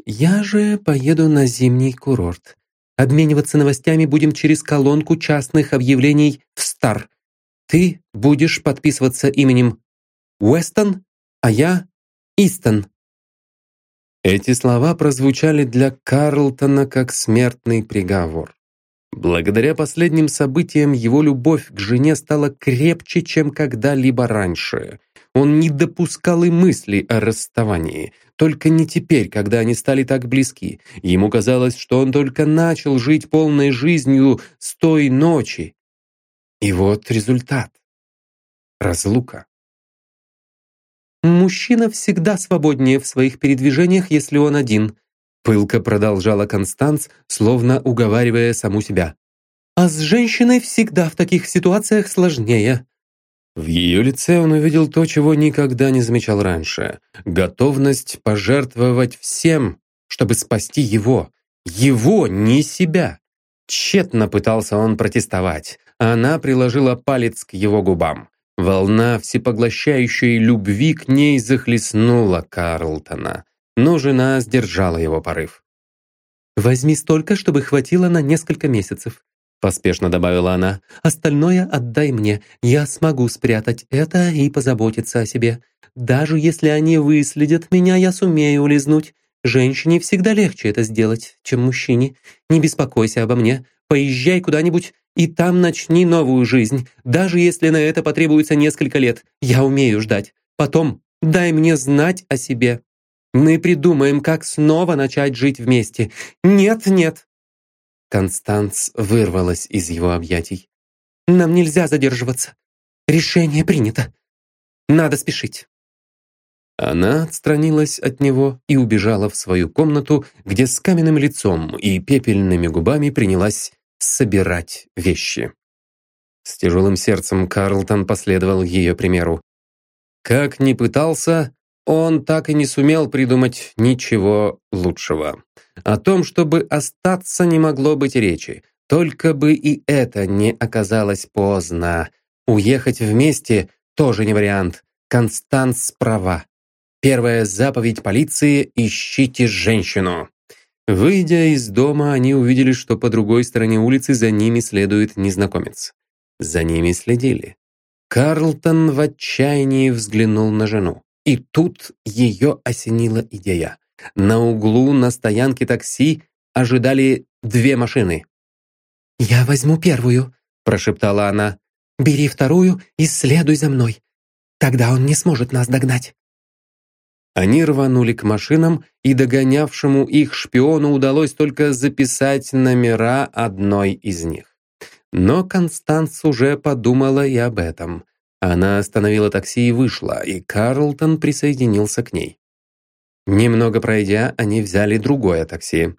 Я же поеду на зимний курорт. Обмениваться новостями будем через колонку частных объявлений в Стар. Ты будешь подписываться именем Уэстон, а я Истон!» Эти слова прозвучали для Карлтона как смертный приговор. Благодаря последним событиям его любовь к жене стала крепче, чем когда-либо раньше. Он не допускал и мысли о расставании. Только не теперь, когда они стали так близки. Ему казалось, что он только начал жить полной жизнью с той ночи. И вот результат. разлука. «Мужчина всегда свободнее в своих передвижениях, если он один», пылко продолжала Констанс, словно уговаривая саму себя. «А с женщиной всегда в таких ситуациях сложнее». В ее лице он увидел то, чего никогда не замечал раньше. Готовность пожертвовать всем, чтобы спасти его. Его, не себя. Тщетно пытался он протестовать. Она приложила палец к его губам. Волна всепоглощающей любви к ней захлестнула Карлтона, но жена сдержала его порыв. «Возьми столько, чтобы хватило на несколько месяцев», поспешно добавила она. «Остальное отдай мне. Я смогу спрятать это и позаботиться о себе. Даже если они выследят меня, я сумею улизнуть. Женщине всегда легче это сделать, чем мужчине. Не беспокойся обо мне. Поезжай куда-нибудь и там начни новую жизнь, даже если на это потребуется несколько лет. Я умею ждать. Потом дай мне знать о себе. Мы придумаем, как снова начать жить вместе. Нет, нет. Констанс вырвалась из его объятий. Нам нельзя задерживаться. Решение принято. Надо спешить. Она отстранилась от него и убежала в свою комнату, где с каменным лицом и пепельными губами принялась собирать вещи. С тяжелым сердцем Карлтон последовал ее примеру. Как ни пытался, он так и не сумел придумать ничего лучшего. О том, чтобы остаться, не могло быть речи. Только бы и это не оказалось поздно. Уехать вместе тоже не вариант. Констанс права. Первая заповедь полиции – ищите женщину. Выйдя из дома, они увидели, что по другой стороне улицы за ними следует незнакомец. За ними следили. Карлтон в отчаянии взглянул на жену. И тут ее осенила идея. На углу на стоянке такси ожидали две машины. «Я возьму первую», – прошептала она. «Бери вторую и следуй за мной. Тогда он не сможет нас догнать». Они рванули к машинам, и догонявшему их шпиону удалось только записать номера одной из них. Но Констанс уже подумала и об этом. Она остановила такси и вышла, и Карлтон присоединился к ней. Немного пройдя, они взяли другое такси.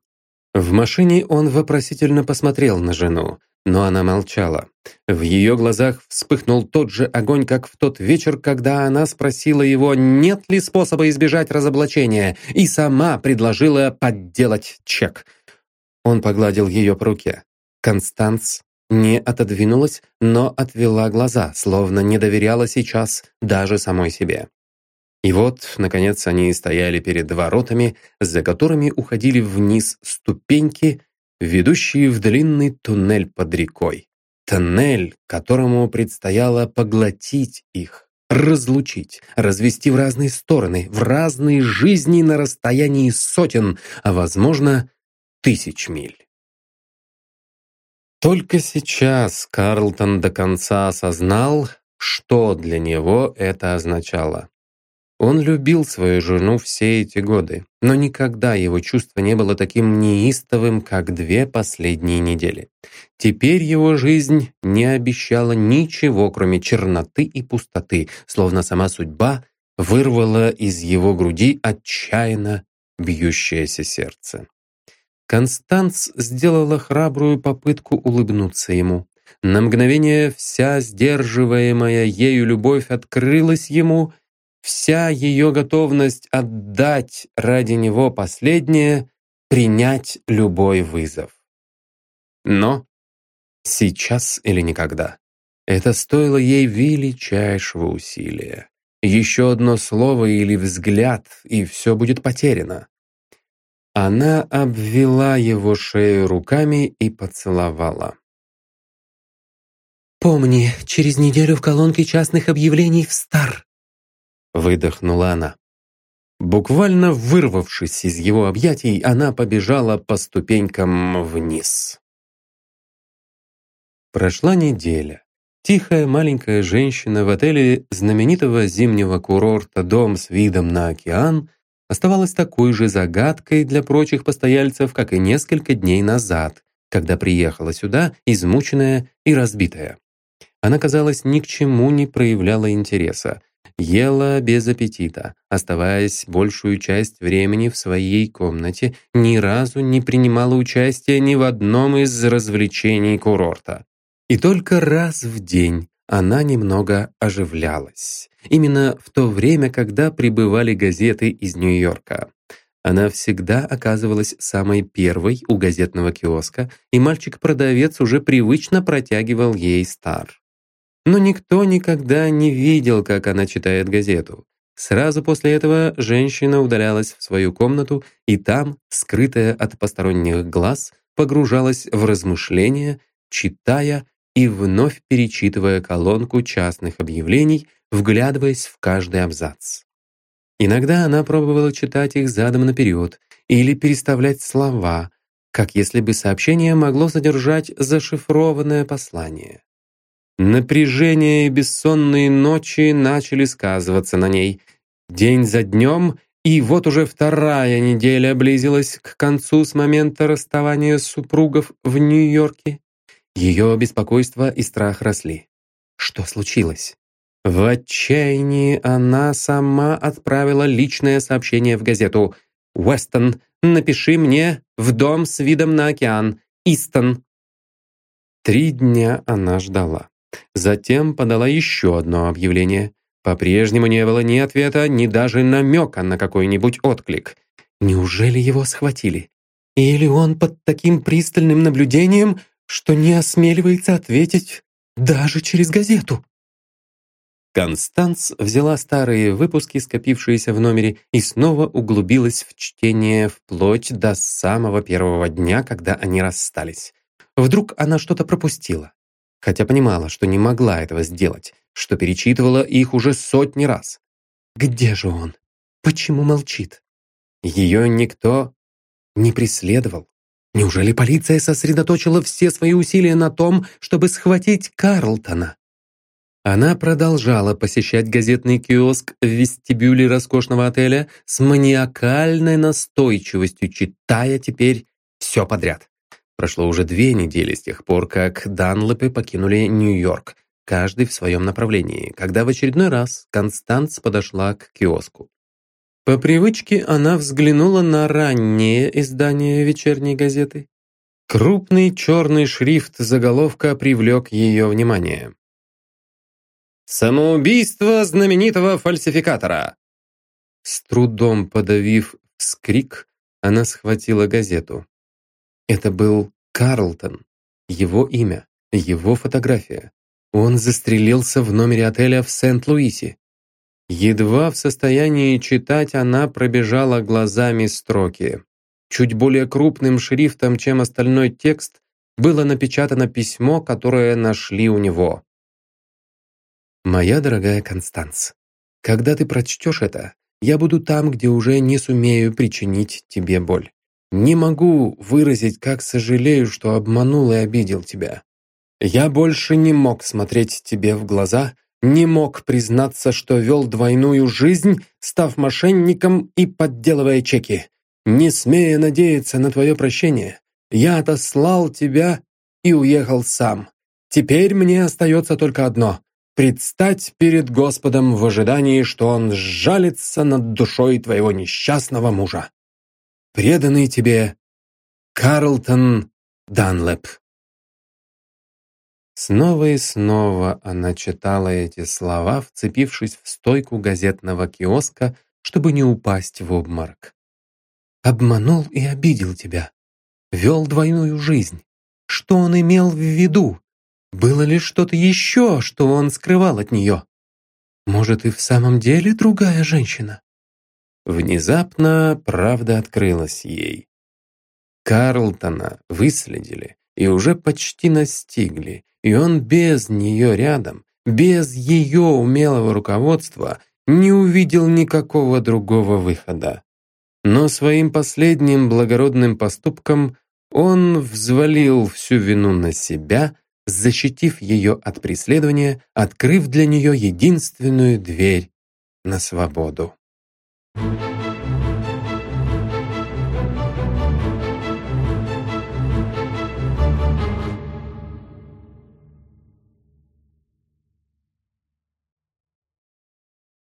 В машине он вопросительно посмотрел на жену но она молчала. В ее глазах вспыхнул тот же огонь, как в тот вечер, когда она спросила его, нет ли способа избежать разоблачения, и сама предложила подделать чек. Он погладил ее по руке. Констанс не отодвинулась, но отвела глаза, словно не доверяла сейчас даже самой себе. И вот, наконец, они стояли перед воротами, за которыми уходили вниз ступеньки, ведущие в длинный туннель под рекой. Тоннель, которому предстояло поглотить их, разлучить, развести в разные стороны, в разные жизни на расстоянии сотен, а, возможно, тысяч миль. Только сейчас Карлтон до конца осознал, что для него это означало. Он любил свою жену все эти годы, но никогда его чувство не было таким неистовым, как две последние недели. Теперь его жизнь не обещала ничего, кроме черноты и пустоты, словно сама судьба вырвала из его груди отчаянно бьющееся сердце. Констанс сделала храбрую попытку улыбнуться ему. На мгновение вся сдерживаемая ею любовь открылась ему — вся ее готовность отдать ради него последнее, принять любой вызов. Но сейчас или никогда. Это стоило ей величайшего усилия. Еще одно слово или взгляд, и все будет потеряно. Она обвела его шею руками и поцеловала. «Помни, через неделю в колонке частных объявлений в Стар выдохнула она. Буквально вырвавшись из его объятий, она побежала по ступенькам вниз. Прошла неделя. Тихая маленькая женщина в отеле знаменитого зимнего курорта «Дом с видом на океан» оставалась такой же загадкой для прочих постояльцев, как и несколько дней назад, когда приехала сюда измученная и разбитая. Она, казалось, ни к чему не проявляла интереса. Ела без аппетита, оставаясь большую часть времени в своей комнате, ни разу не принимала участия ни в одном из развлечений курорта. И только раз в день она немного оживлялась. Именно в то время, когда прибывали газеты из Нью-Йорка. Она всегда оказывалась самой первой у газетного киоска, и мальчик-продавец уже привычно протягивал ей стар. Но никто никогда не видел, как она читает газету. Сразу после этого женщина удалялась в свою комнату, и там, скрытая от посторонних глаз, погружалась в размышления, читая и вновь перечитывая колонку частных объявлений, вглядываясь в каждый абзац. Иногда она пробовала читать их задом наперед или переставлять слова, как если бы сообщение могло содержать зашифрованное послание. Напряжение и бессонные ночи начали сказываться на ней. День за днем, и вот уже вторая неделя близилась к концу с момента расставания супругов в Нью-Йорке. Ее беспокойство и страх росли. Что случилось? В отчаянии она сама отправила личное сообщение в газету. «Уэстон, напиши мне в дом с видом на океан. Истон». Три дня она ждала. Затем подала еще одно объявление. По-прежнему не было ни ответа, ни даже намека на какой-нибудь отклик. Неужели его схватили? Или он под таким пристальным наблюдением, что не осмеливается ответить даже через газету? Констанс взяла старые выпуски, скопившиеся в номере, и снова углубилась в чтение вплоть до самого первого дня, когда они расстались. Вдруг она что-то пропустила хотя понимала, что не могла этого сделать, что перечитывала их уже сотни раз. Где же он? Почему молчит? Ее никто не преследовал. Неужели полиция сосредоточила все свои усилия на том, чтобы схватить Карлтона? Она продолжала посещать газетный киоск в вестибюле роскошного отеля с маниакальной настойчивостью, читая теперь все подряд. Прошло уже две недели с тех пор, как Данлопы покинули Нью-Йорк, каждый в своем направлении, когда в очередной раз Констанц подошла к киоску. По привычке она взглянула на раннее издание вечерней газеты. Крупный черный шрифт заголовка привлек ее внимание. «Самоубийство знаменитого фальсификатора!» С трудом подавив вскрик, она схватила газету. Это был Карлтон. Его имя, его фотография. Он застрелился в номере отеля в Сент-Луисе. Едва в состоянии читать, она пробежала глазами строки. Чуть более крупным шрифтом, чем остальной текст, было напечатано письмо, которое нашли у него. «Моя дорогая Констанс, когда ты прочтешь это, я буду там, где уже не сумею причинить тебе боль. Не могу выразить, как сожалею, что обманул и обидел тебя. Я больше не мог смотреть тебе в глаза, не мог признаться, что вел двойную жизнь, став мошенником и подделывая чеки. Не смея надеяться на твое прощение, я отослал тебя и уехал сам. Теперь мне остается только одно — предстать перед Господом в ожидании, что Он сжалится над душой твоего несчастного мужа преданный тебе Карлтон Данлэп. Снова и снова она читала эти слова, вцепившись в стойку газетного киоска, чтобы не упасть в обморок. «Обманул и обидел тебя. Вел двойную жизнь. Что он имел в виду? Было ли что-то еще, что он скрывал от нее? Может, и в самом деле другая женщина?» Внезапно правда открылась ей. Карлтона выследили и уже почти настигли, и он без нее рядом, без ее умелого руководства не увидел никакого другого выхода. Но своим последним благородным поступком он взвалил всю вину на себя, защитив ее от преследования, открыв для нее единственную дверь на свободу. Thank you.